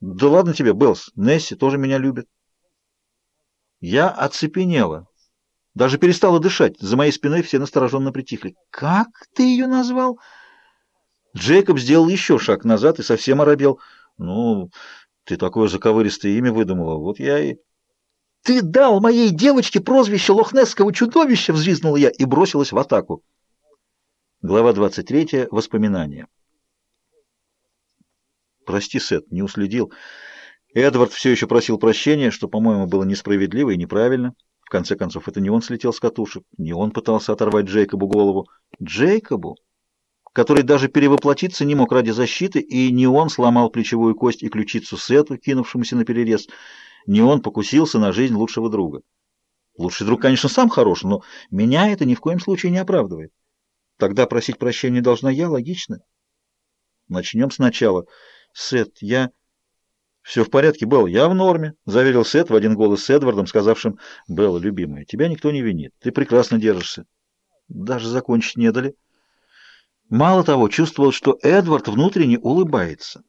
Да ладно тебе, Белс, Несси тоже меня любит. Я оцепенела. Даже перестала дышать. За моей спиной все настороженно притихли. «Как ты ее назвал?» Джейкоб сделал еще шаг назад и совсем оробел. «Ну, ты такое заковыристое имя выдумала. Вот я и...» «Ты дал моей девочке прозвище лохнесского чудовища!» — взвизгнула я и бросилась в атаку. Глава 23. Воспоминания. «Прости, Сет, не уследил. Эдвард все еще просил прощения, что, по-моему, было несправедливо и неправильно. В конце концов, это не он слетел с катушек, не он пытался оторвать Джейкобу голову. Джейкобу, который даже перевоплотиться не мог ради защиты, и не он сломал плечевую кость и ключицу Сету, кинувшемуся на перерез, не он покусился на жизнь лучшего друга. Лучший друг, конечно, сам хорош, но меня это ни в коем случае не оправдывает. Тогда просить прощения должна я, логично. Начнем сначала. Сет, я... «Все в порядке, Белл, я в норме», — заверил Сет в один голос с Эдвардом, сказавшим, «Белла, любимая, тебя никто не винит, ты прекрасно держишься». Даже закончить не дали. Мало того, чувствовал, что Эдвард внутренне улыбается.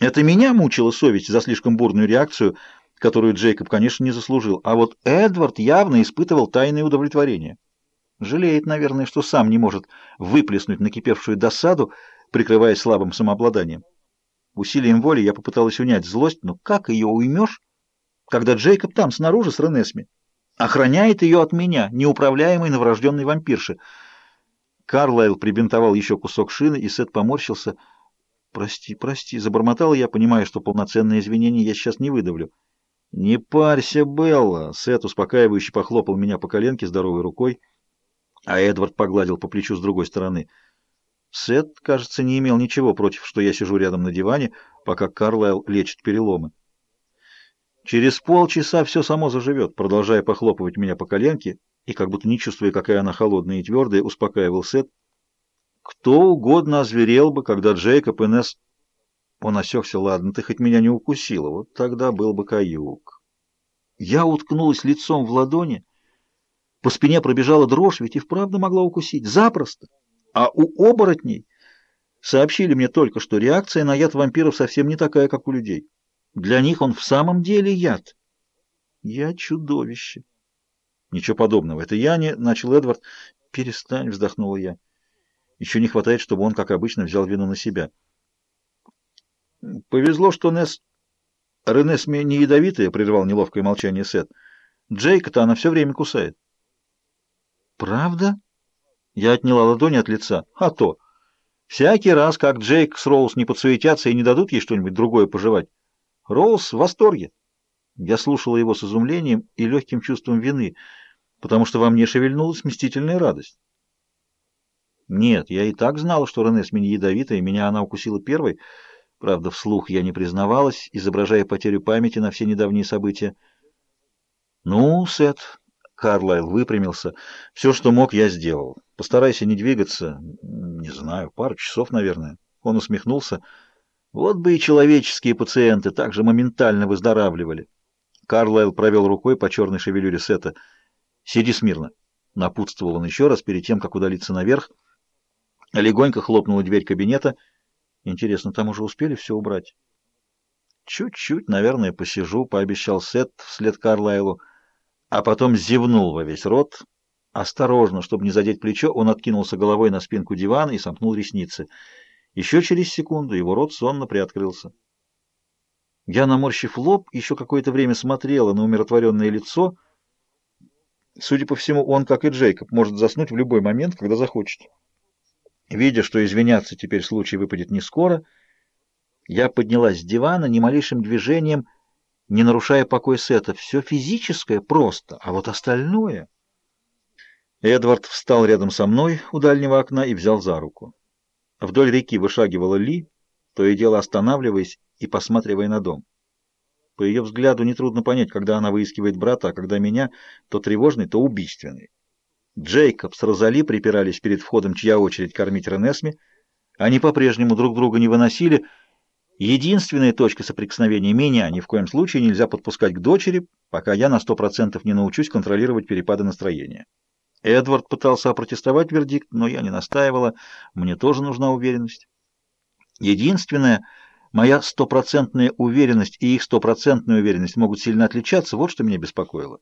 Это меня мучила совесть за слишком бурную реакцию, которую Джейкоб, конечно, не заслужил, а вот Эдвард явно испытывал тайное удовлетворение. Жалеет, наверное, что сам не может выплеснуть накипевшую досаду, прикрываясь слабым самообладанием. Усилием воли я попыталась унять злость, но как ее уймешь, когда Джейкоб там, снаружи, с Ренесми, охраняет ее от меня, неуправляемой новорожденной вампирши. Карлайл прибинтовал еще кусок шины, и Сет поморщился. «Прости, прости», — забормотала я, понимая, что полноценные извинения я сейчас не выдавлю. «Не парься, Белла!» — Сет успокаивающе похлопал меня по коленке здоровой рукой, а Эдвард погладил по плечу с другой стороны — Сет, кажется, не имел ничего против, что я сижу рядом на диване, пока Карлайл лечит переломы. Через полчаса все само заживет, продолжая похлопывать меня по коленке, и, как будто не чувствуя, какая она холодная и твердая, успокаивал Сет. Кто угодно озверел бы, когда Джейкоб и Несс... Он осекся, ладно, ты хоть меня не укусила, вот тогда был бы каюк. Я уткнулась лицом в ладони, по спине пробежала дрожь, ведь и вправду могла укусить, запросто. А у оборотней сообщили мне только, что реакция на яд вампиров совсем не такая, как у людей. Для них он в самом деле яд. Я чудовище. Ничего подобного. Это я не... Начал Эдвард. Перестань, вздохнула я. Еще не хватает, чтобы он, как обычно, взял вину на себя. Повезло, что Несс... Ренес не ядовитая, прервал неловкое молчание Сет. Джейка-то она все время кусает. Правда? Я отняла ладонь от лица. А то. Всякий раз, как Джейк с Роуз не подсуетятся и не дадут ей что-нибудь другое пожевать. Роуз в восторге. Я слушала его с изумлением и легким чувством вины, потому что во мне шевельнулась мстительная радость. Нет, я и так знала, что Рене с меня ядовитая, и меня она укусила первой. Правда, вслух я не признавалась, изображая потерю памяти на все недавние события. «Ну, Сет, Карлайл выпрямился. «Все, что мог, я сделал. Постарайся не двигаться. Не знаю, пару часов, наверное». Он усмехнулся. «Вот бы и человеческие пациенты так же моментально выздоравливали». Карлайл провел рукой по черной шевелюре Сета. «Сиди смирно», — напутствовал он еще раз перед тем, как удалиться наверх. Легонько хлопнула дверь кабинета. «Интересно, там уже успели все убрать?» «Чуть-чуть, наверное, посижу», — пообещал Сет вслед Карлайлу а потом зевнул во весь рот. Осторожно, чтобы не задеть плечо, он откинулся головой на спинку дивана и сомкнул ресницы. Еще через секунду его рот сонно приоткрылся. Я, наморщив лоб, еще какое-то время смотрела на умиротворенное лицо. Судя по всему, он, как и Джейкоб, может заснуть в любой момент, когда захочет. Видя, что извиняться теперь случай выпадет не скоро, я поднялась с дивана, ни малейшим движением — не нарушая покой Сета. Все физическое просто, а вот остальное... Эдвард встал рядом со мной у дальнего окна и взял за руку. Вдоль реки вышагивала Ли, то и дело останавливаясь и посматривая на дом. По ее взгляду нетрудно понять, когда она выискивает брата, а когда меня, то тревожный, то убийственный. Джейкоб с Розали припирались перед входом, чья очередь кормить Ренесми. Они по-прежнему друг друга не выносили, Единственная точка соприкосновения меня ни в коем случае нельзя подпускать к дочери, пока я на сто процентов не научусь контролировать перепады настроения. Эдвард пытался опротестовать вердикт, но я не настаивала, мне тоже нужна уверенность. Единственное, Моя стопроцентная уверенность и их стопроцентная уверенность могут сильно отличаться, вот что меня беспокоило.